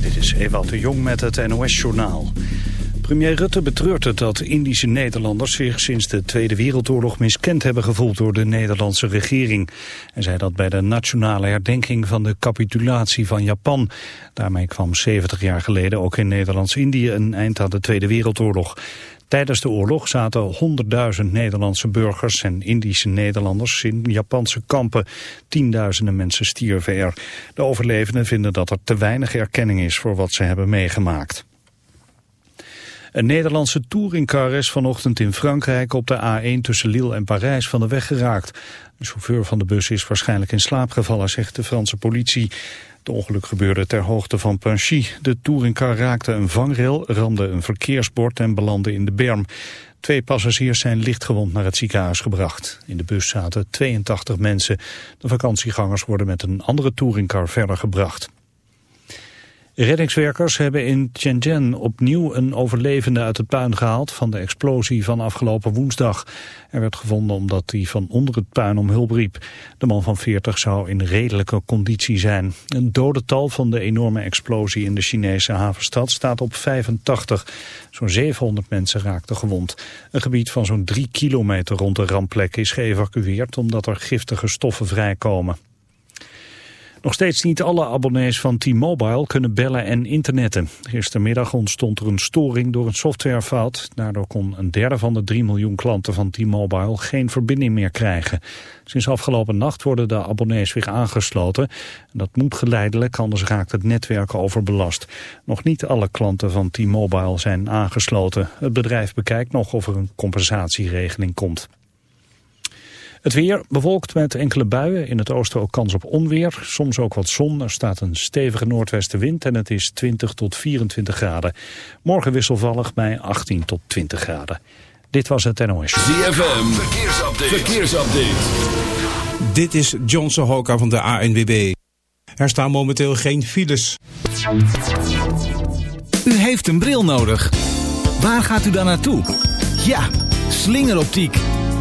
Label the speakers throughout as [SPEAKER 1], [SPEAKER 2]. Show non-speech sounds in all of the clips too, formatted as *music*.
[SPEAKER 1] Dit is Ewald de Jong met het NOS-journaal. Premier Rutte betreurt het dat Indische Nederlanders zich sinds de Tweede Wereldoorlog miskend hebben gevoeld door de Nederlandse regering. Hij zei dat bij de nationale herdenking van de capitulatie van Japan. Daarmee kwam 70 jaar geleden ook in Nederlands-Indië een eind aan de Tweede Wereldoorlog. Tijdens de oorlog zaten 100.000 Nederlandse burgers en Indische Nederlanders in Japanse kampen. Tienduizenden mensen stierven er. De overlevenden vinden dat er te weinig erkenning is voor wat ze hebben meegemaakt. Een Nederlandse touringcar is vanochtend in Frankrijk op de A1 tussen Lille en Parijs van de weg geraakt. De chauffeur van de bus is waarschijnlijk in slaap gevallen, zegt de Franse politie. Het ongeluk gebeurde ter hoogte van Panchy. De touringcar raakte een vangrail, ramde een verkeersbord en belandde in de berm. Twee passagiers zijn lichtgewond naar het ziekenhuis gebracht. In de bus zaten 82 mensen. De vakantiegangers worden met een andere touringcar verder gebracht. Reddingswerkers hebben in Shenzhen opnieuw een overlevende uit het puin gehaald van de explosie van afgelopen woensdag. Er werd gevonden omdat hij van onder het puin om hulp riep. De man van 40 zou in redelijke conditie zijn. Een dodental van de enorme explosie in de Chinese havenstad staat op 85. Zo'n 700 mensen raakten gewond. Een gebied van zo'n 3 kilometer rond de rampplek is geëvacueerd omdat er giftige stoffen vrijkomen. Nog steeds niet alle abonnees van T-Mobile kunnen bellen en internetten. Gistermiddag ontstond er een storing door een softwarefout. Daardoor kon een derde van de 3 miljoen klanten van T-Mobile geen verbinding meer krijgen. Sinds afgelopen nacht worden de abonnees weer aangesloten. Dat moet geleidelijk, anders raakt het netwerk overbelast. Nog niet alle klanten van T-Mobile zijn aangesloten. Het bedrijf bekijkt nog of er een compensatieregeling komt. Het weer bewolkt met enkele buien. In het oosten ook kans op onweer. Soms ook wat zon. Er staat een stevige noordwestenwind en het is 20 tot 24 graden. Morgen wisselvallig bij 18 tot 20 graden. Dit was het NOS.
[SPEAKER 2] ZFM. Verkeersupdate. Verkeersupdate.
[SPEAKER 3] Dit is John Sohoka van de ANWB. Er staan momenteel geen files.
[SPEAKER 4] U heeft een bril nodig. Waar gaat u dan naartoe? Ja, slingeroptiek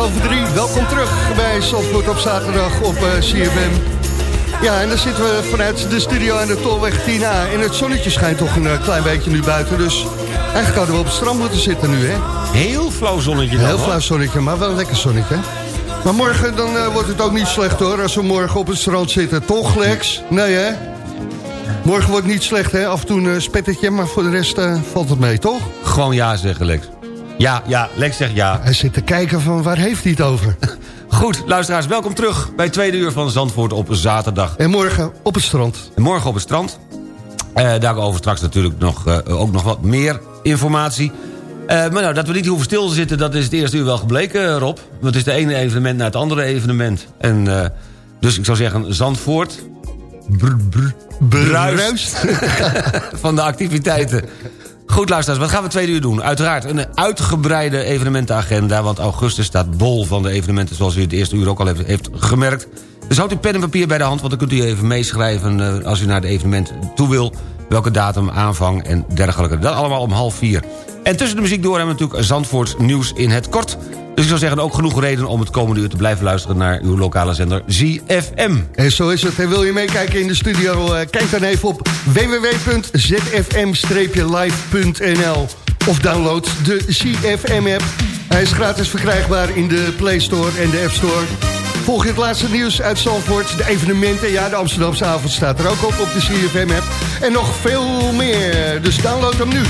[SPEAKER 5] Het 7 over 3. Welkom terug bij Zandvoort op zaterdag op eh, CFM. Ja, en dan zitten we vanuit de studio aan de Tolweg 10A. En het zonnetje schijnt toch een eh, klein beetje nu buiten. Dus eigenlijk hadden we op het strand moeten zitten nu, hè?
[SPEAKER 6] Heel flauw zonnetje dan,
[SPEAKER 5] Heel flauw zonnetje, maar wel een lekker zonnetje. Maar morgen dan eh, wordt het ook niet slecht hoor, als we morgen op het strand zitten. Toch, Lex? Nee, hè? Morgen wordt het niet slecht, hè? Af en toe een spettetje, maar voor de rest valt het mee, toch?
[SPEAKER 6] Gewoon ja zeggen, Lex. Ja, ja, Lex zegt ja.
[SPEAKER 5] Hij zit te kijken van waar heeft hij het over? *laughs*
[SPEAKER 6] Goed, luisteraars, welkom terug bij het tweede uur van Zandvoort op zaterdag.
[SPEAKER 5] En morgen op het strand.
[SPEAKER 6] En morgen op het strand. Eh daarover straks natuurlijk nog, eh, ook nog wat meer informatie. Eh, maar nou, dat we niet hoeven stil te zitten, dat is het eerste uur wel gebleken, Rob. Want het is de ene evenement naar het andere evenement. En, dus ik zou zeggen, Zandvoort... Brr, bruist *laughs* van de activiteiten. *laughs* Goed, luisteraars, wat gaan we tweede uur doen? Uiteraard een uitgebreide evenementenagenda... want augustus staat bol van de evenementen... zoals u het eerste uur ook al heeft, gemerkt. Dus houdt u pen en papier bij de hand... want dan kunt u even meeschrijven eh, als u naar het evenement toe wil... welke datum, aanvang en dergelijke. Dat allemaal om half vier. En tussen de muziek door hebben we natuurlijk Zandvoort nieuws in het kort. Dus ik zou zeggen ook genoeg reden om het komende uur te blijven luisteren... naar uw lokale zender ZFM.
[SPEAKER 5] En zo is het. En wil je meekijken in de studio? eh, kijk dan even op www.zfm-live.nl of download de CFM-app. Hij is gratis verkrijgbaar in de Play Store en de App Store. Volg je het laatste nieuws uit Zandvoort, de evenementen. Ja, de Amsterdamse avond staat er ook op op de CFM-app. En nog veel meer. Dus download hem nu.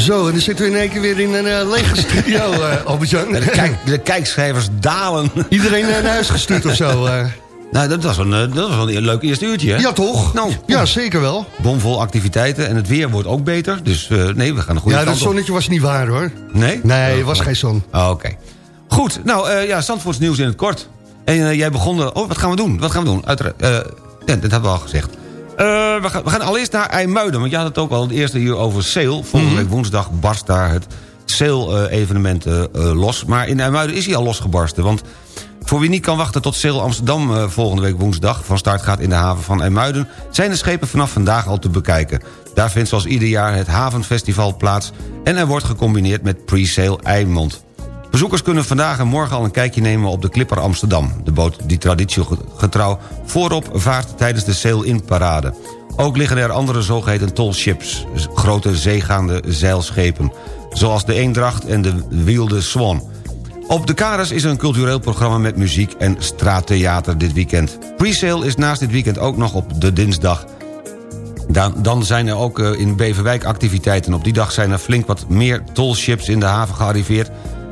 [SPEAKER 5] Zo, en dan zitten we in één keer weer in een eh, lege studio, *laughs* eh Albert-Jan.
[SPEAKER 6] De, kijk, de kijkschrijvers dalen.
[SPEAKER 5] Iedereen eh, naar huis gestuurd of zo. *laughs*
[SPEAKER 6] Nou, dat was, een, dat was een leuk eerste uurtje, hè?
[SPEAKER 5] Ja, toch?
[SPEAKER 6] Nou,
[SPEAKER 5] Ja, zeker wel.
[SPEAKER 6] Bomvol activiteiten en het weer wordt ook beter. Dus nee, we gaan een goede
[SPEAKER 5] Ja, dat
[SPEAKER 6] op.
[SPEAKER 5] zonnetje was niet waar, hoor.
[SPEAKER 6] Nee?
[SPEAKER 5] Nee, het was geen zon.
[SPEAKER 6] Oh, Oké. Goed, nou ja, Zandvoorts nieuws in het kort. En jij begon... Oh, wat gaan we doen? Wat gaan we doen? Uiteraard, dat hebben we al gezegd. Eh, we, gaan, we gaan allereerst naar IJmuiden. Want je had het ook al het eerste uur over Sale. Volgende week woensdag barst daar het Sale-evenement eh, eh, los. Maar in IJmuiden is hij al losgebarsten. Want voor wie niet kan wachten tot Sale Amsterdam volgende week woensdag... van start gaat in de haven van IJmuiden... zijn de schepen vanaf vandaag al te bekijken. Daar vindt zoals ieder jaar het Havenfestival plaats... en er wordt gecombineerd met pre-sale Eimond. Bezoekers kunnen vandaag en morgen al een kijkje nemen op de Clipper Amsterdam. De boot die traditiegetrouw voorop vaart tijdens de sail-in-parade. Ook liggen er andere zogeheten tollships, grote zeegaande zeilschepen... zoals de Eendracht en de Wilde Swan. Op de Karas is er een cultureel programma met muziek en straattheater dit weekend. Presale is naast dit weekend ook nog op de dinsdag. Dan, dan zijn er ook eh, in Beverwijk activiteiten. Op die dag zijn er flink wat meer tollships in de haven gearriveerd...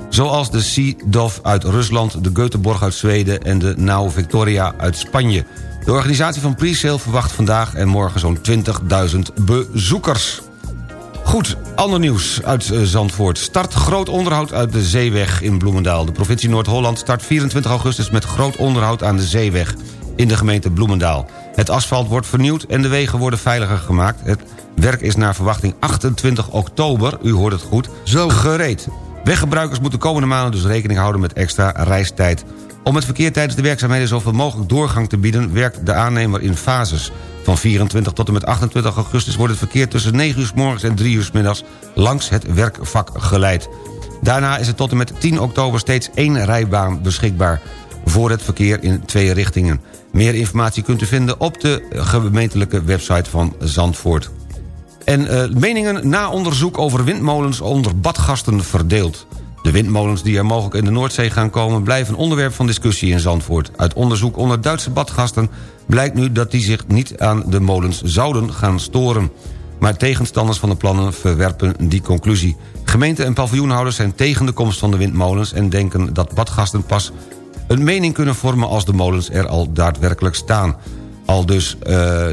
[SPEAKER 6] zoals de Sea Dove uit Rusland, de Göteborg uit Zweden... en de Nao Victoria uit Spanje. De organisatie van Presale verwacht vandaag en morgen zo'n 20.000 bezoekers. Goed, ander nieuws uit eh, Zandvoort. Start groot onderhoud uit de Zeeweg in Bloemendaal. De provincie Noord-Holland start 24 augustus met groot onderhoud aan de Zeeweg in de gemeente Bloemendaal. Het asfalt wordt vernieuwd en de wegen worden veiliger gemaakt. Het werk is naar verwachting 28 oktober, u hoort het goed,
[SPEAKER 5] Zo.
[SPEAKER 6] gereed. Weggebruikers moeten komende maanden dus rekening houden met extra reistijd. Om het verkeer tijdens de werkzaamheden zoveel mogelijk doorgang te bieden... werkt de aannemer in fases. Van 24 tot en met 28 augustus wordt het verkeer tussen 9 uur s morgens en 3 uur s middags... langs het werkvak geleid. Daarna is het tot en met 10 oktober steeds één rijbaan beschikbaar... voor het verkeer in twee richtingen. Meer informatie kunt u vinden op de gemeentelijke website van Zandvoort. En eh, meningen na onderzoek over windmolens onder badgasten verdeeld. De windmolens die er mogelijk in de Noordzee gaan komen... blijven onderwerp van discussie in Zandvoort. Uit onderzoek onder Duitse badgasten blijkt nu dat die zich niet aan de molens zouden gaan storen. Maar tegenstanders van de plannen verwerpen die conclusie. Gemeenten en paviljoenhouders zijn tegen de komst van de windmolens... en denken dat badgasten pas een mening kunnen vormen... als de molens er al daadwerkelijk staan. Al dus eh,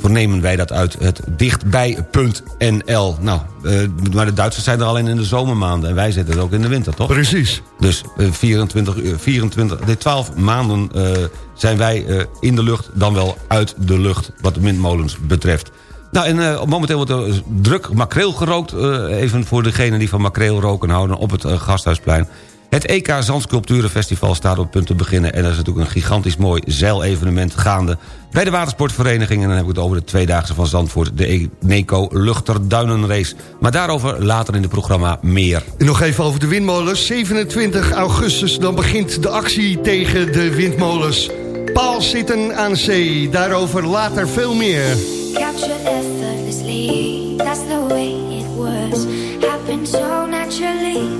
[SPEAKER 6] vernemen wij dat uit het dichtbij.nl. Nou, eh, maar de Duitsers zijn er alleen in de zomermaanden... en wij zitten het ook in de winter, toch?
[SPEAKER 5] Precies.
[SPEAKER 6] Dus eh, 24, uur- 24, nee, 12 maanden eh, zijn wij eh, in de lucht... dan wel uit de lucht, wat de windmolens betreft. Nou, en eh, momenteel wordt er druk makreel gerookt. even voor degenen die van makreel roken houden op het Gasthuisplein. Het EK Zandsculpturenfestival staat op het punt te beginnen... en er is natuurlijk een gigantisch mooi zeilevenement gaande... bij de watersportvereniging. En dan heb ik het over de tweedaagse van Zandvoort... de Eneco Luchterduinenrace. Maar daarover later in het programma meer.
[SPEAKER 5] En nog even over de windmolens. 27 augustus, dan begint de actie tegen de windmolens. Paal zitten aan zee, daarover later veel meer.
[SPEAKER 7] Captured effortlessly, that's the way it was. Happened so naturally,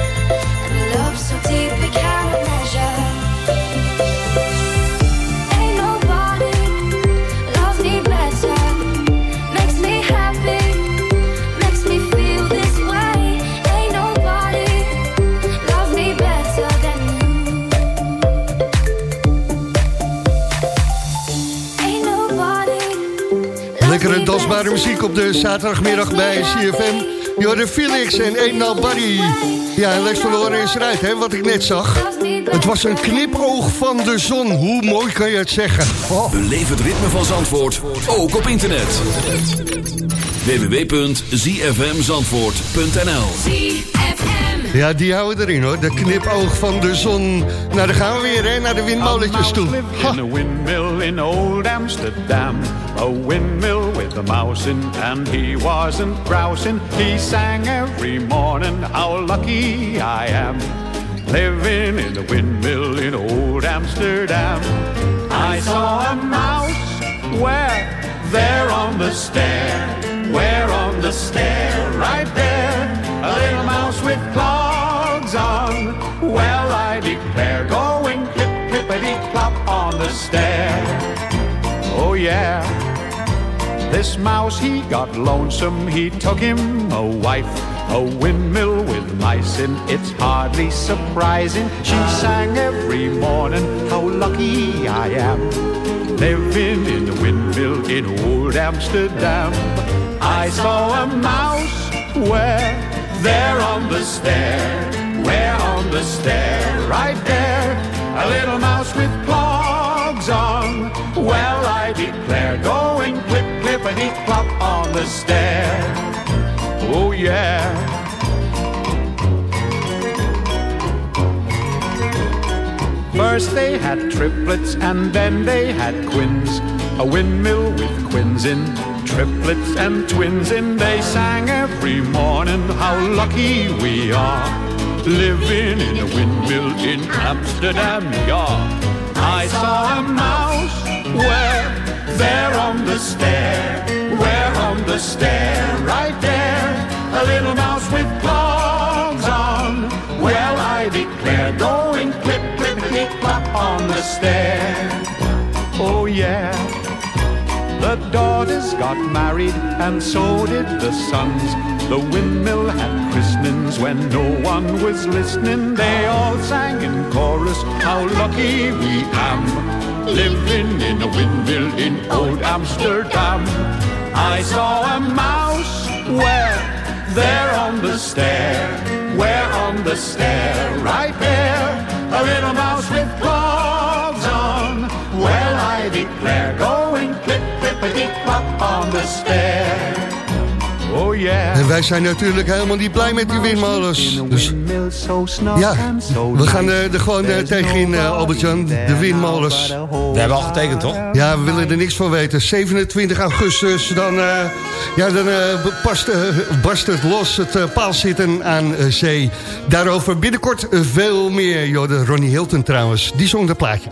[SPEAKER 5] Dansbare muziek op de zaterdagmiddag bij CFM. Jorde Felix en Ain't Nobody. Ja, en Lex verloren is eruit, hè, wat ik net zag. Het was een knipoog van de zon. Hoe mooi kan je het zeggen? Oh.
[SPEAKER 2] Beleef het ritme van Zandvoort, ook op internet. www.zfmzandvoort.nl
[SPEAKER 5] Ja, die houden we erin hoor. De knipoog van de zon. Nou, dan gaan we weer hè, naar de windmolentjes toe. Ha.
[SPEAKER 8] In a windmill in old Amsterdam. A windmill with a mouse in, and he wasn't grousing. He sang every morning, How lucky I am. Living in a windmill in old Amsterdam. I saw a mouse where there on the stair, where on the stair, right there, a little mouse with clogs on. Well, I declare, going clip clippity clop on the stair. Oh yeah. This mouse, he got lonesome, he took him a wife. A windmill with mice in, it's hardly surprising. She sang every morning, how lucky I am. Living in the windmill in old Amsterdam. I saw a mouse where, there on the stair, where on the stair, right there, a little mouse with clogs on. Well, I declare, going clip, clop on the stair. Oh, yeah. First they had triplets and then they had quins. A windmill with quins in, triplets and twins in. They sang every morning how lucky we are. Living in a windmill in Amsterdam, yeah. I saw a mouse where, there on the stair, where on the stair, right there, a little mouse with clogs on. Well, I declare, going clip, clippity clop on the stair. Oh, yeah. The daughters got married and so did the sons. The windmill had christenings when no one was listening. They all sang in chorus, how lucky we am. Living in a windmill in old Amsterdam. I saw a mouse where, there on the stair, where on the stair, right there, a little mouse with clogs on. Well, I declare, going clip, clip, a clippity clop on the stair. Yeah.
[SPEAKER 5] En wij zijn natuurlijk helemaal niet blij met die windmolens. Dus ja, we gaan er, er gewoon eh, tegenin, eh, Albert-Jan. De windmolens.
[SPEAKER 6] We hebben al getekend, toch?
[SPEAKER 5] Ja, we willen er niks van weten. 27 augustus, dan, eh, ja, dan eh, past, eh, barst het los, het uh, paalzitten aan eh, zee. Daarover binnenkort eh, veel meer. Joh, de Ronnie Hilton trouwens, die zong dat plaatje.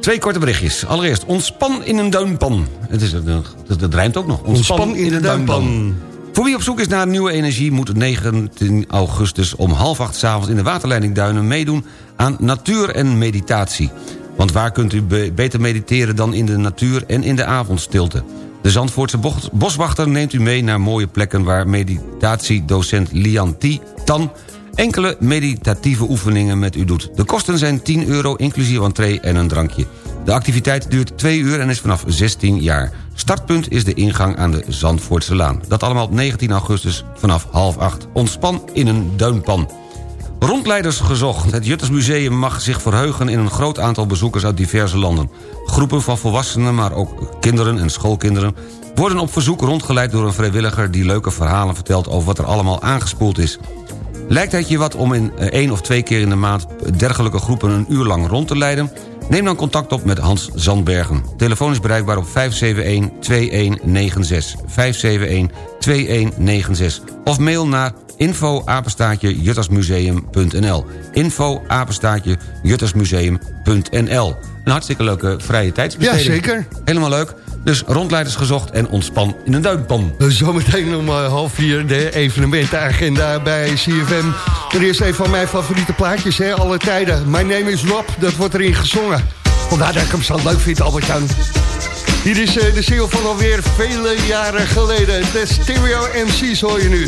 [SPEAKER 6] Twee korte berichtjes. Allereerst, ontspan in een duimpan. Het is, dat, dat rijmt ook nog.
[SPEAKER 5] Ontspan in de duimpan.
[SPEAKER 6] Voor wie op zoek is naar nieuwe energie... moet 19 augustus om half acht s'avonds in de waterleiding Duinen meedoen... aan natuur en meditatie. Want waar kunt u be- beter mediteren dan in de natuur en in de avondstilte? De Zandvoortse bos- boswachter neemt u mee naar mooie plekken... waar meditatiedocent Lian T. Tan enkele meditatieve oefeningen met u doet. De kosten zijn 10 euro inclusief entree en een drankje. De activiteit duurt 2 uur en is vanaf 16 jaar. Startpunt is de ingang aan de Zandvoortse Laan. Dat allemaal op 19 augustus vanaf half 8. Ontspan in een duimpan. Rondleiders gezocht. Het Juttersmuseum mag zich verheugen in een groot aantal bezoekers uit diverse landen. Groepen van volwassenen, maar ook kinderen en schoolkinderen... worden op verzoek rondgeleid door een vrijwilliger... die leuke verhalen vertelt over wat er allemaal aangespoeld is. Lijkt het je wat om in eh, één of twee keer in de maand dergelijke groepen een uur lang rond te leiden? Neem dan contact op met Hans Zandbergen. Telefoon is bereikbaar op 571-2196. 571-2196. Of mail naar info apenstaatje juttersmuseum.nl info apenstaatje juttersmuseum.nl Een hartstikke leuke vrije tijdsbesteding.
[SPEAKER 9] Ja, zeker.
[SPEAKER 6] Helemaal leuk. Dus rondleiders gezocht en ontspan in een duikpan.
[SPEAKER 9] Zometeen om uh, half vier de evenementenagenda bij CFM. Er eerst een van mijn favoriete plaatjes, hè, alle tijden. My name is Rob, dat wordt erin gezongen. Vandaar dat ik hem zo leuk vind, Albert-Jan. Hier is uh, de single van alweer vele jaren geleden. De Stereo MC's hoor je nu.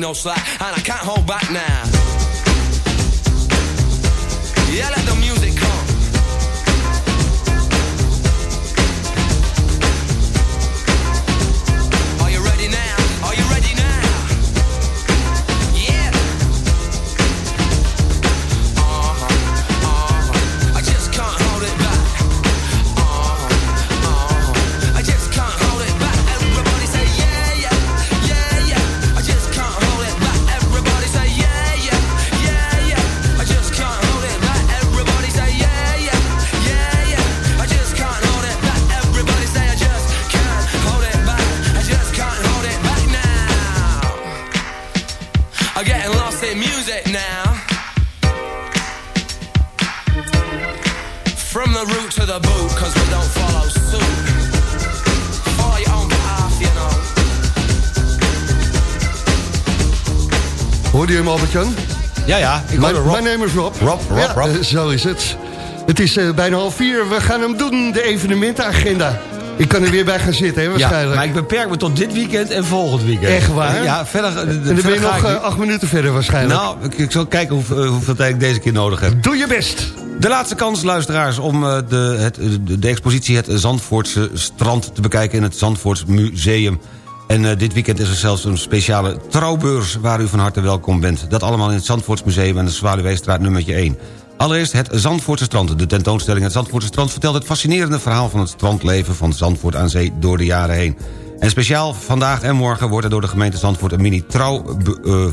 [SPEAKER 10] No slack and I can't hold back now. Yeah, let the music to the boot, cause we don't follow suit. Follow your own path, you know.
[SPEAKER 9] Hoorde je hem, Albert-Jan?
[SPEAKER 6] Ja, ja, ik
[SPEAKER 9] Mijn
[SPEAKER 6] hoorde Rob.
[SPEAKER 9] mijn naam is Rob.
[SPEAKER 6] Rob, Rob,
[SPEAKER 9] Ja,
[SPEAKER 6] Rob.
[SPEAKER 9] eh, zo is het. Het is eh, bijna half vier. We gaan hem doen, de evenementenagenda. Ik kan er weer bij gaan zitten, hè,
[SPEAKER 6] Ja,
[SPEAKER 9] waarschijnlijk.
[SPEAKER 6] maar ik beperk me tot dit weekend en volgend weekend.
[SPEAKER 9] Echt waar?
[SPEAKER 6] Ja, verder,
[SPEAKER 9] en dan ben je nog eh, acht minuten verder waarschijnlijk.
[SPEAKER 6] Nou, ik, ik zal kijken hoe, eh, hoeveel tijd ik deze keer nodig heb.
[SPEAKER 9] Doe je best.
[SPEAKER 6] De laatste kans, luisteraars, om eh, de, het, de, de expositie Het Zandvoortse Strand te bekijken in het Zandvoorts Museum. En eh, dit weekend is er zelfs een speciale trouwbeurs waar u van harte welkom bent. Dat allemaal in het Zandvoorts Museum aan de Zwaluweestraat nummertje 1. Allereerst het Zandvoortse strand. De tentoonstelling Het Zandvoortse strand vertelt het fascinerende verhaal... van het strandleven van Zandvoort aan zee door de jaren heen. En speciaal vandaag en morgen wordt er door de gemeente Zandvoort... een mini-trouw... eh,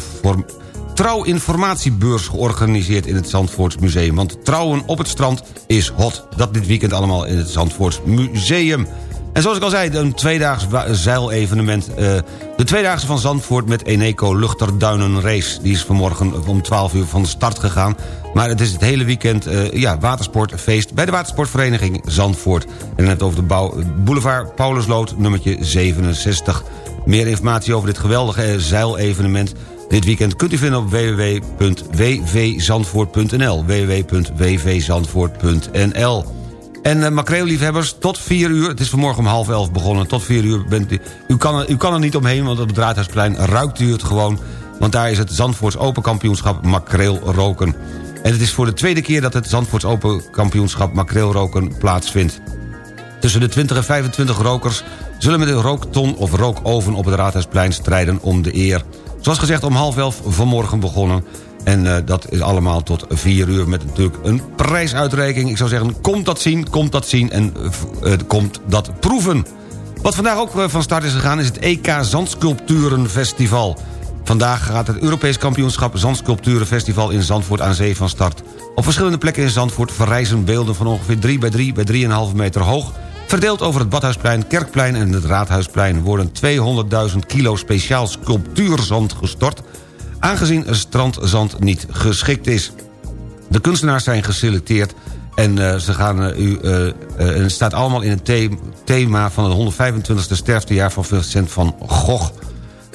[SPEAKER 6] trouwinformatiebeurs georganiseerd in het Zandvoorts Museum. Want trouwen op het strand is hot. Dat dit weekend allemaal in het Zandvoorts Museum. En zoals ik al zei, een tweedaags zeilevenement. eh, de tweedaagse van Zandvoort met Eneco Luchterduinen Race. Die is vanmorgen om 12 uur van de start gegaan. Maar het is het hele weekend eh, ja, watersportfeest bij de watersportvereniging Zandvoort. En hebben het over de bouw, boulevard Paulusloot nummertje 67. Meer informatie over dit geweldige eh, zeilevenement... Dit weekend kunt u vinden op www.wvzandvoort.nl www.wvzandvoort.nl En uh, makreelliefhebbers, tot 4 uur... het is vanmorgen om half elf begonnen, tot 4 uur bent u... U kan, er, u kan er niet omheen, want op het Raadhuisplein ruikt u het gewoon... want daar is het Zandvoorts Open Kampioenschap makreel roken. En het is voor de tweede keer dat het Zandvoorts Open Kampioenschap makreel roken plaatsvindt. Tussen de 20 en 25 rokers zullen met een rookton of rookoven op het Raadhuisplein strijden om de eer. Zoals gezegd om half elf vanmorgen begonnen. En uh, dat is allemaal tot vier uur met natuurlijk een prijsuitreiking. Ik zou zeggen, komt dat zien, komt dat zien en uh, komt dat proeven. Wat vandaag ook van start is gegaan is het EK Zandsculpturenfestival. Vandaag gaat het Europees kampioenschap Zandsculpturenfestival in Zandvoort aan zee van start. Op verschillende plekken in Zandvoort verrijzen beelden van ongeveer 3 bij 3 bij 3,5 meter hoog... Verdeeld over het Badhuisplein, Kerkplein en het Raadhuisplein... worden 200.000 kilo speciaal sculptuurzand gestort... aangezien strandzand niet geschikt is. De kunstenaars zijn geselecteerd en uh, ze gaan, uh, u, uh, het staat allemaal in het thema... van het 125e sterftejaar van Vincent van Gogh.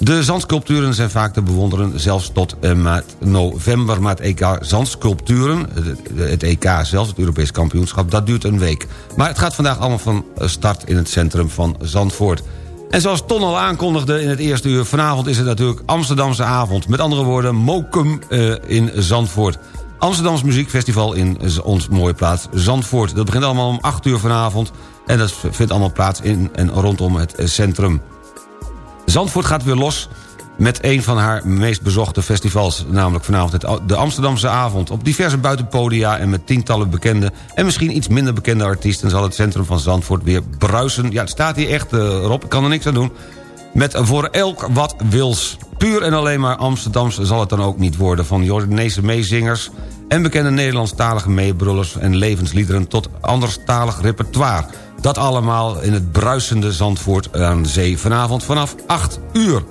[SPEAKER 6] De zandsculpturen zijn vaak te bewonderen, zelfs tot en met november. Maar het EK Zandsculpturen, het EK zelfs, het Europees kampioenschap... dat duurt een week. Maar het gaat vandaag allemaal van start in het centrum van Zandvoort. En zoals Ton al aankondigde in het eerste uur... vanavond is het natuurlijk Amsterdamse avond. Met andere woorden, Mokum uh, in Zandvoort. Amsterdams Muziekfestival in ons mooie plaats Zandvoort. Dat begint allemaal om 8 uur vanavond... en dat vindt allemaal plaats in en rondom het centrum. Zandvoort gaat weer los met een van haar meest bezochte festivals... namelijk vanavond de Amsterdamse avond. Op diverse buitenpodia en met tientallen bekende... en misschien iets minder bekende artiesten... zal het centrum van Zandvoort weer bruisen. Ja, het staat hier echt, uh, Rob, ik kan er niks aan doen. Met voor elk wat wils. Puur en alleen maar Amsterdams zal het dan ook niet worden... van Jordaanese meezingers en bekende Nederlandstalige meebrullers... en levensliederen tot anderstalig repertoire... Dat allemaal in het bruisende Zandvoort aan zee vanavond vanaf 8 uur.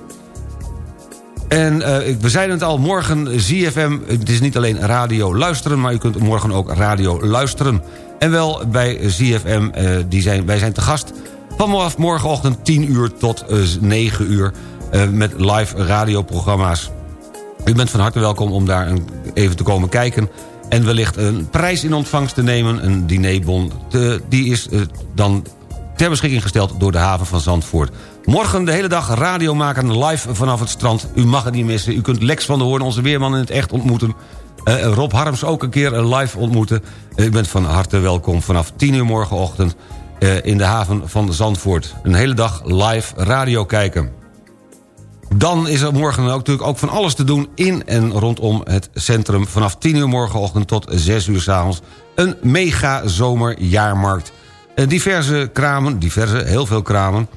[SPEAKER 6] En uh, we zeiden het al, morgen ZFM, het is niet alleen radio luisteren... maar u kunt morgen ook radio luisteren. En wel bij ZFM, uh, die zijn, wij zijn te gast vanaf morgenochtend 10 uur tot uh, 9 uur... Uh, met live radioprogramma's. U bent van harte welkom om daar even te komen kijken en wellicht een prijs in ontvangst te nemen, een dinerbon. Te, die is uh, dan ter beschikking gesteld door de haven van Zandvoort. Morgen de hele dag radio maken live vanaf het strand. U mag het niet missen. U kunt Lex van der Hoorn, onze weerman in het echt ontmoeten. Uh, Rob Harms ook een keer live ontmoeten. U bent van harte welkom vanaf 10 uur morgenochtend... in de haven van Zandvoort. Een hele dag live radio kijken. Dan is er morgen ook, natuurlijk ook van alles te doen in en rondom het centrum. Vanaf 10 uur morgenochtend tot 6 uur s'avonds. Een mega zomerjaarmarkt. En diverse kramen, diverse, heel veel kramen.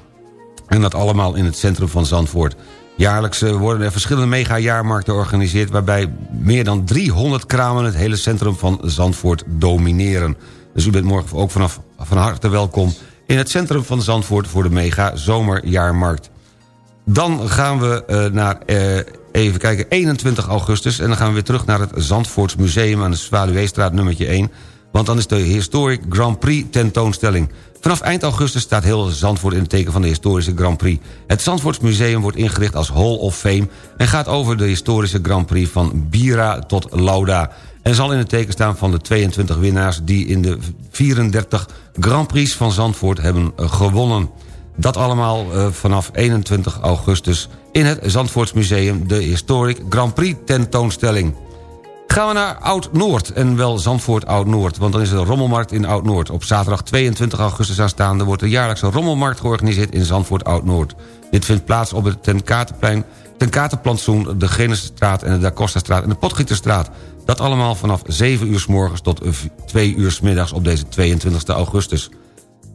[SPEAKER 6] En dat allemaal in het centrum van Zandvoort. Jaarlijks worden er verschillende mega-jaarmarkten georganiseerd... waarbij meer dan 300 kramen het hele centrum van Zandvoort domineren. Dus u bent morgen ook vanaf van harte welkom... in het centrum van Zandvoort voor de mega-zomerjaarmarkt. Dan gaan we uh, naar, uh, even kijken, 21 augustus... en dan gaan we weer terug naar het Zandvoorts Museum... aan de Zwaluweestraat nummertje 1... want dan is de Historic Grand Prix tentoonstelling. Vanaf eind augustus staat heel Zandvoort in het teken van de historische Grand Prix. Het Zandvoorts Museum wordt ingericht als Hall of Fame... en gaat over de historische Grand Prix van Bira tot Lauda... en zal in het teken staan van de 22 winnaars... die in de 34 Grand Prix van Zandvoort hebben gewonnen... Dat allemaal uh, vanaf 21 augustus in het Zandvoortsmuseum... de Historic Grand Prix tentoonstelling. Gaan we naar Oud-Noord en wel Zandvoort Oud-Noord... want dan is er een rommelmarkt in Oud-Noord. Op zaterdag 22 augustus aanstaande wordt de jaarlijkse rommelmarkt georganiseerd... in Zandvoort Oud-Noord. Dit vindt plaats op het Ten Katerplein, Ten Katerplantsoen... de Genestraat en de Da Costa-straat en de Potgieterstraat. Dat allemaal vanaf 7 uur s morgens tot 2 uur s middags op deze 22 augustus.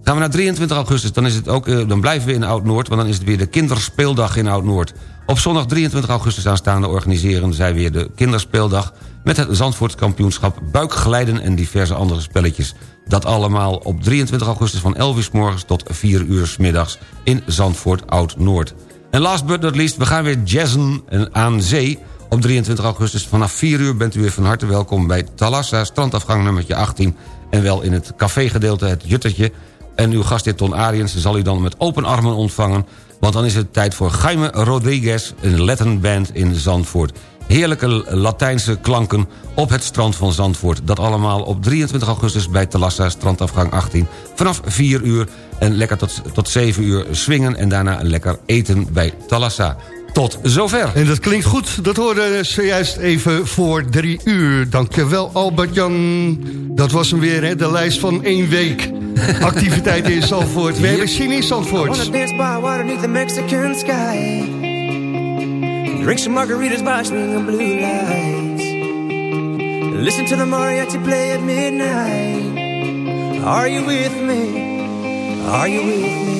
[SPEAKER 6] Gaan we naar 23 augustus, dan, is het ook, uh, dan blijven we in Oud-Noord... want dan is het weer de kinderspeeldag in Oud-Noord. Op zondag 23 augustus aanstaande organiseren zij weer de kinderspeeldag... met het Zandvoortskampioenschap buikglijden en diverse andere spelletjes. Dat allemaal op 23 augustus van 11 uur s morgens tot 4 uur s middags in Zandvoort Oud-Noord. En last but not least, we gaan weer jazzen aan zee. Op 23 augustus vanaf 4 uur bent u weer van harte welkom bij Talassa, strandafgang nummertje 18... en wel in het cafégedeelte Het Juttertje. En uw gastheer Ton Ariens zal u dan met open armen ontvangen... want dan is het tijd voor Jaime Rodriguez, een Latin band in Zandvoort. Heerlijke Latijnse klanken op het strand van Zandvoort. Dat allemaal op 23 augustus bij Talassa, strandafgang 18. Vanaf 4 uur en lekker tot, tot 7 uur swingen... en daarna lekker eten bij Talassa. Tot zover.
[SPEAKER 5] En dat klinkt goed. Dat hoorde zojuist even voor drie uur. Dankjewel Albert-Jan. Dat was hem weer, hè? de lijst van één week. *laughs* Activiteiten in Zandvoort. We hebben zin in Zandvoort.
[SPEAKER 11] The Mexican sky. Drink some margaritas by swinging blue lights. Listen to the mariachi play at midnight. Are you with me? Are you with me?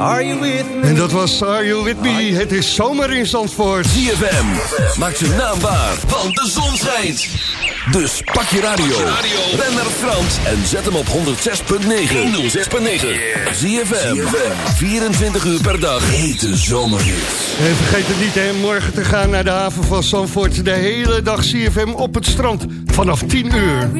[SPEAKER 11] Are you with me?
[SPEAKER 5] En dat was Are You With Me. Het is zomer in Zandvoort.
[SPEAKER 2] ZFM, maak zijn naam waar, want de zon schijnt. Dus pak je radio, ren naar Frans en zet hem op 106.9. 106.9. ZFM, 24 uur per dag. Hete zomerhits.
[SPEAKER 5] En vergeet het niet, hè, morgen te gaan naar de haven van Zandvoort. De hele dag CFM op het strand. Vanaf 10 uur.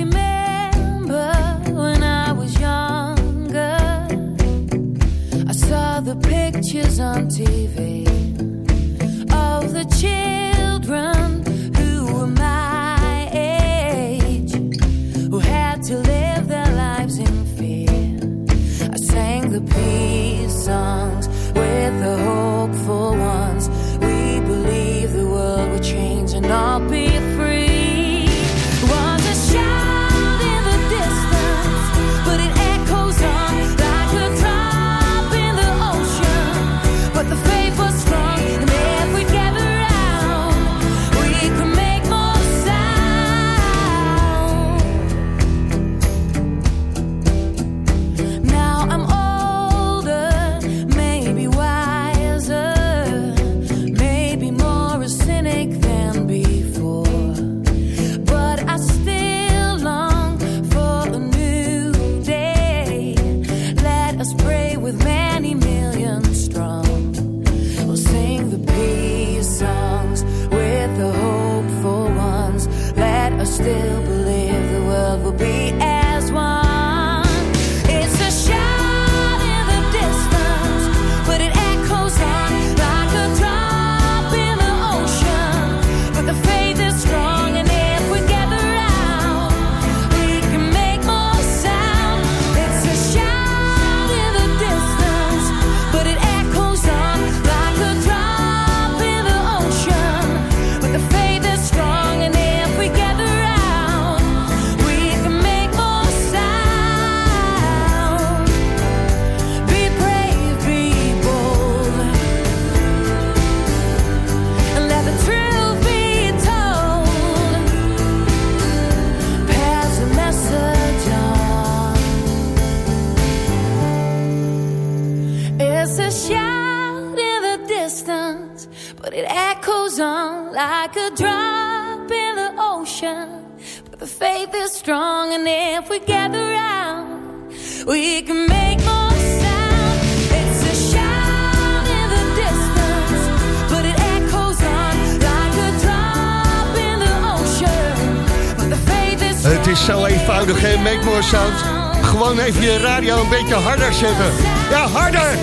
[SPEAKER 5] Ja, harder!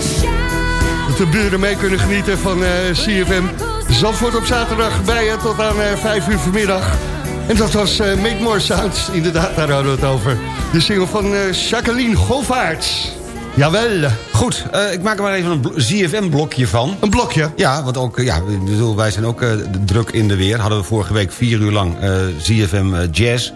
[SPEAKER 5] Dat de buren mee kunnen genieten van eh, CFM. Zandvoort op zaterdag bij je tot aan eh 5 uur vanmiddag. En dat was eh, Make More Sounds. Inderdaad, daar hadden we het over. De single van eh, Jacqueline Govaerts. Jawel.
[SPEAKER 6] Goed, ik maak er maar even een ZFM-blokje van.
[SPEAKER 5] Een blokje?
[SPEAKER 6] Ja, want ook, ja, bedoel, wij zijn ook druk in de weer. Hadden we vorige week vier uur lang eh, ZFM Jazz.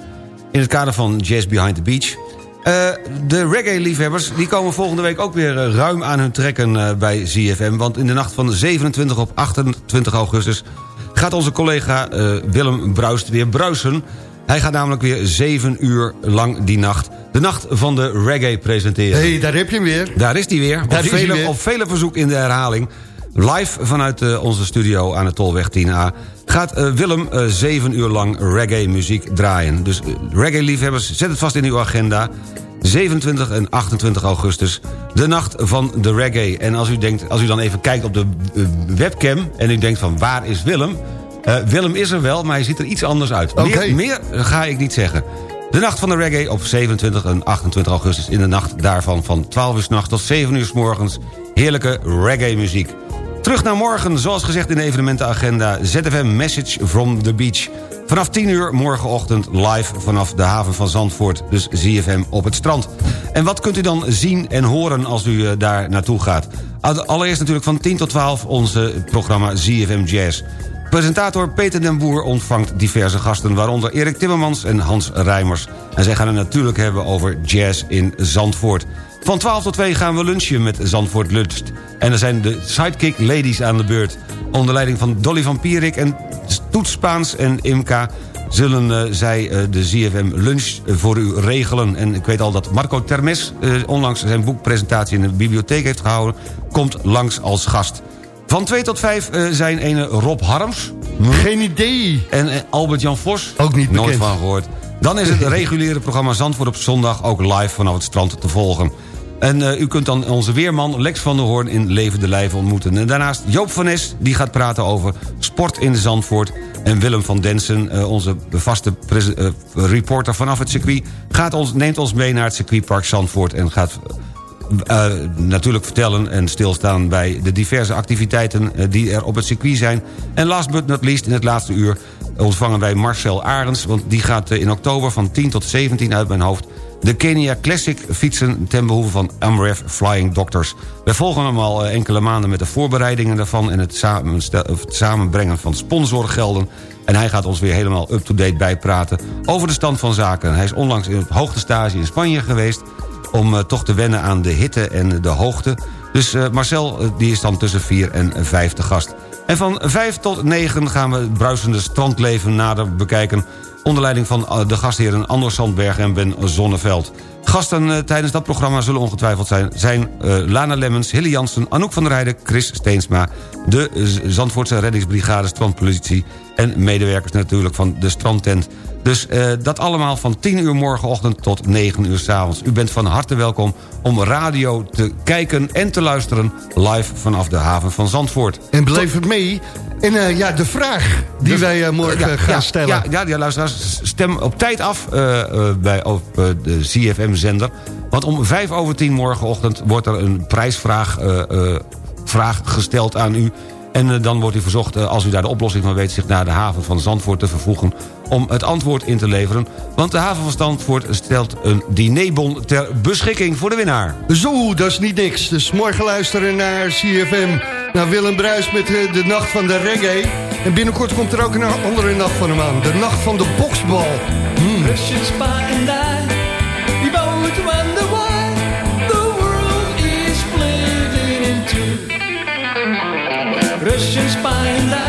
[SPEAKER 6] In het kader van Jazz Behind the Beach. Eh, de reggae-liefhebbers die komen volgende week ook weer eh, ruim aan hun trekken eh, bij ZFM. Want in de nacht van 27 op 28 augustus... gaat onze collega Willem Bruist weer bruisen. Hij gaat namelijk weer zeven uur lang die nacht... de nacht van de reggae presenteren.
[SPEAKER 5] Hé, hey, daar heb je hem weer.
[SPEAKER 6] Daar is hij weer.
[SPEAKER 5] Daar
[SPEAKER 6] op, vele,
[SPEAKER 5] weer.
[SPEAKER 6] op vele verzoek in de herhaling. Live vanuit onze studio aan de Tolweg 10A... gaat eh, Willem eh, zeven uur lang reggae muziek draaien. Dus eh, reggae-liefhebbers, zet het vast in uw agenda. 27 en 28 augustus, de nacht van de reggae. En als u, denkt, als u dan even kijkt op de webcam... en u denkt van waar is Willem... Willem is er wel, maar hij ziet er iets anders uit. Meer, meer ga ik niet zeggen. De nacht van de reggae op 27 en 28 augustus. In de nacht daarvan van 12 uur 's nachts tot 7 uur s morgens. Heerlijke reggae muziek. Terug naar morgen, zoals gezegd in de evenementenagenda... ZFM Message from the Beach. Vanaf 10 uur morgenochtend live vanaf de haven van Zandvoort. Dus ZFM op het strand. En wat kunt u dan zien en horen als u eh, daar naartoe gaat? Allereerst natuurlijk van 10 tot 12 onze programma ZFM Jazz. Presentator Peter den Boer ontvangt diverse gasten... waaronder Erik Timmermans en Hans Rijmers. En zij gaan het natuurlijk hebben over jazz in Zandvoort. Van 12 tot 2 gaan we lunchen met Zandvoort Luncht. En er zijn de Sidekick Ladies aan de beurt. Onder leiding van Dolly van Pierik en Toets Spaans en Imka... zullen eh, zij eh, de ZFM Lunch eh, voor u regelen. En ik weet al dat Marco Termes onlangs zijn boekpresentatie... in de bibliotheek heeft gehouden, komt langs als gast. Van 2 tot 5 eh, zijn ene Rob Harms.
[SPEAKER 5] Geen idee.
[SPEAKER 6] En Albert-Jan Vos.
[SPEAKER 5] Ook niet
[SPEAKER 6] Nooit
[SPEAKER 5] bekend.
[SPEAKER 6] van gehoord. Dan is het *laughs* reguliere programma Zandvoort op zondag... ook live vanaf het strand te volgen. En eh, u kunt dan onze weerman Lex van der Hoorn in levende lijven ontmoeten. En daarnaast Joop van Nes, die gaat praten over sport in Zandvoort. En Willem van Densen, eh, onze vaste eh, reporter vanaf het circuit... Gaat ons, neemt ons mee naar het circuitpark Zandvoort... en gaat natuurlijk vertellen en stilstaan bij de diverse activiteiten die er op het circuit zijn. En last but not least, in het laatste uur ontvangen wij Marcel Arends... want die gaat in oktober van 10 tot 17 uit mijn hoofd... de Kenia Classic fietsen ten behoeve van Amref Flying Doctors. We volgen hem al eh, enkele maanden met de voorbereidingen daarvan... en het, het samenbrengen van sponsorgelden... En hij gaat ons weer helemaal up-to-date bijpraten over de stand van zaken. Hij is onlangs in het hoogtestage in Spanje geweest om eh, toch te wennen aan de hitte en de hoogte. Dus eh, Marcel die is dan tussen 4 en 5 te gast. En van 5 tot 9 gaan we het bruisende strandleven nader bekijken... onder leiding van eh, de gastheren Anders Sandberg en Ben Zonneveld. Gasten eh, tijdens dat programma zullen ongetwijfeld zijn... zijn eh, Lana Lemmens, Hilly Jansen, Anouk van der Heijden, Chris Steensma... de Zandvoortse reddingsbrigade strandpolitie... en medewerkers natuurlijk van de strandtent... Dus dat allemaal van 10 uur morgenochtend tot 9 uur s'avonds. U bent van harte welkom om radio te kijken en te luisteren... live vanaf de haven van Zandvoort.
[SPEAKER 5] En beleef het mee. En eh, ja, de vraag die
[SPEAKER 6] Dus-
[SPEAKER 5] wij eh, morgen
[SPEAKER 6] Ja,
[SPEAKER 5] gaan
[SPEAKER 6] ja,
[SPEAKER 5] stellen.
[SPEAKER 6] Ja, ja, ja, luisteraars, stem op tijd af eh, bij, op de CFM-zender. Want om 5 over 10 morgenochtend wordt er een prijsvraag vraag gesteld aan u... En eh, dan wordt u verzocht, eh, als u daar de oplossing van weet... zich naar de haven van Zandvoort te vervoegen om het antwoord in te leveren. Want de haven van Zandvoort stelt een dinerbon ter beschikking voor de winnaar.
[SPEAKER 5] Zo, dat is niet niks. Dus morgen luisteren naar CFM. Naar Willem Bruis met eh, de Nacht van de Reggae. En binnenkort komt er ook een andere nacht van hem aan. De Nacht van de Boksbal. Hmm.
[SPEAKER 11] Russian spy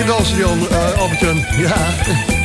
[SPEAKER 5] lekker dansen, Jan. Eh, ja.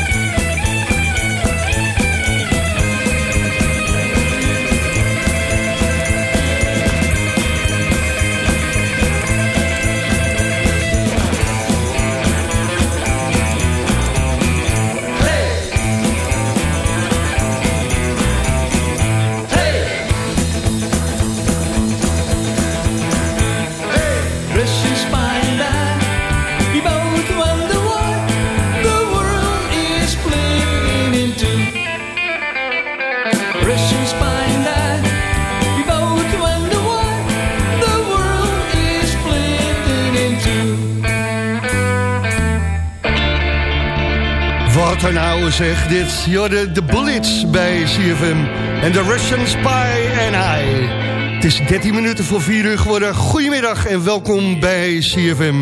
[SPEAKER 5] zeg. Dit, jorde de Bullets bij CFM. En de Russian Spy en I. Het is 13 minuten voor 4 uur geworden. Goedemiddag en welkom bij CFM.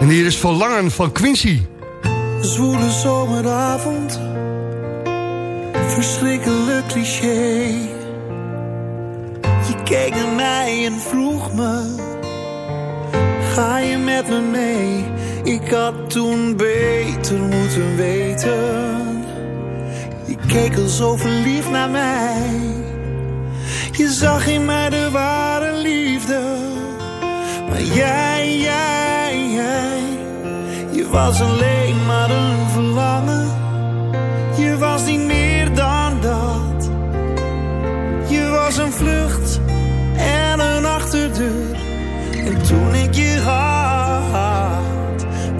[SPEAKER 5] En hier is Verlangen van Quincy.
[SPEAKER 12] Zwoele zomeravond. Verschrikkelijk cliché. Je keek naar mij en vroeg me. Ga je met me mee? Ik had toen beter moeten weten. Je keek al zo verliefd naar mij. Je zag in mij de ware liefde. Maar jij, jij, jij. Je was alleen maar een verlangen. Je was niet meer dan dat. Je was een vlucht en een achterdeur. En toen ik je had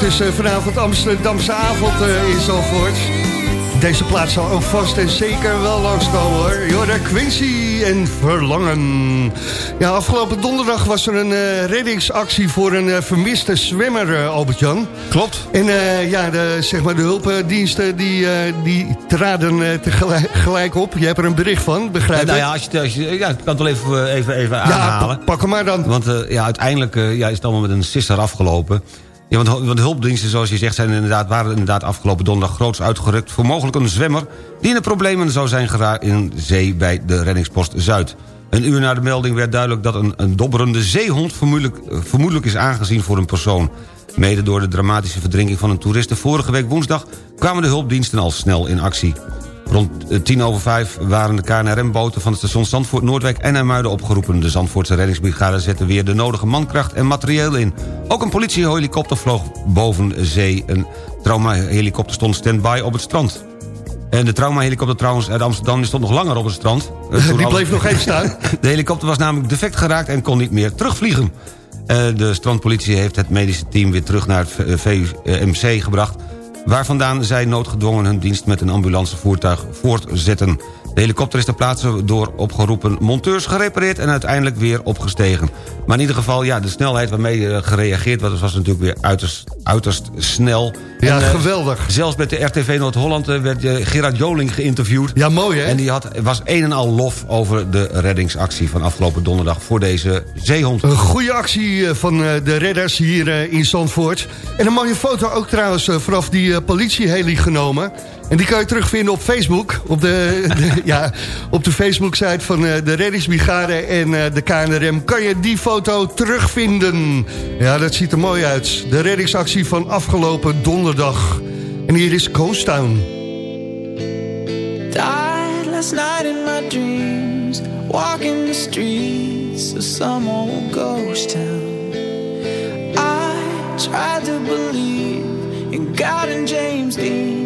[SPEAKER 12] het
[SPEAKER 5] is eh, vanavond Amsterdamse avond eh, in Zalvoort. Deze plaats zal ook vast en zeker wel langskomen hoor. Jorda Quincy en Verlangen. Ja, afgelopen donderdag was er een eh, reddingsactie voor een uh, vermiste zwemmer, Albert-Jan.
[SPEAKER 6] Klopt.
[SPEAKER 5] En ja, de, zeg maar de hulpdiensten die, die traden tegelijk gelijk op. Je hebt er een bericht van, begrijp nou ik?
[SPEAKER 6] Nou ja, als je, als je ja, ik kan het wel even, even, even aanhalen.
[SPEAKER 5] Pak hem maar dan.
[SPEAKER 6] Want ja, uiteindelijk ja, is het allemaal met een sisser afgelopen... Ja, want, hulpdiensten, zoals je zegt, zijn inderdaad, waren inderdaad afgelopen donderdag groots uitgerukt... voor mogelijk een zwemmer die in de problemen zou zijn geraakt in zee bij de reddingspost Zuid. Een uur na de melding werd duidelijk dat een, een dobberende zeehond vermoedelijk, eh, vermoedelijk is aangezien voor een persoon. Mede door de dramatische verdrinking van een toeriste vorige week woensdag... kwamen de hulpdiensten al snel in actie. Rond eh, tien over vijf waren de KNRM-boten van het station Zandvoort, Noordwijk en IJmuiden opgeroepen. De Zandvoortse reddingsbrigade zette weer de nodige mankracht en materieel in. Ook een politiehelikopter vloog boven zee. Een traumahelikopter stond stand-by op het strand. En de traumahelikopter trouwens uit Amsterdam die stond nog langer op het strand. *laughs* Eh,
[SPEAKER 5] Die bleef nog even staan. *laughs*
[SPEAKER 6] De helikopter was namelijk defect geraakt en kon niet meer terugvliegen. Eh, De strandpolitie heeft het medische team weer terug naar het VMC gebracht... waar vandaan zij noodgedwongen hun dienst met een ambulancevoertuig voortzetten. De helikopter is ter plaatse door opgeroepen monteurs gerepareerd... en uiteindelijk weer opgestegen. Maar in ieder geval, ja, de snelheid waarmee eh, gereageerd was... was natuurlijk weer uiterst, uiterst snel.
[SPEAKER 5] Ja,
[SPEAKER 6] En, eh,
[SPEAKER 5] geweldig.
[SPEAKER 6] Zelfs met de RTV Noord-Holland eh, werd Gerard Joling geïnterviewd.
[SPEAKER 5] Ja, mooi hè?
[SPEAKER 6] En die had, was een en al lof over de reddingsactie van afgelopen donderdag voor deze zeehond.
[SPEAKER 5] Een goede actie van de redders hier in Zandvoort. En een mooie foto ook trouwens vanaf die eh, politieheli genomen. En die kan je terugvinden op Facebook. Op de, *laughs* ja, op de Facebook-site van eh, de reddingsbrigade en eh, de KNRM... kan je die foto terugvinden. Ja, dat ziet er mooi uit. De reddingsactie van afgelopen donderdag. En hier is Coast Town.
[SPEAKER 13] Last night in my dreams, walking the streets of some old ghost town. I tried to believe in God and James Dean,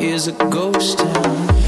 [SPEAKER 13] Is a ghost town.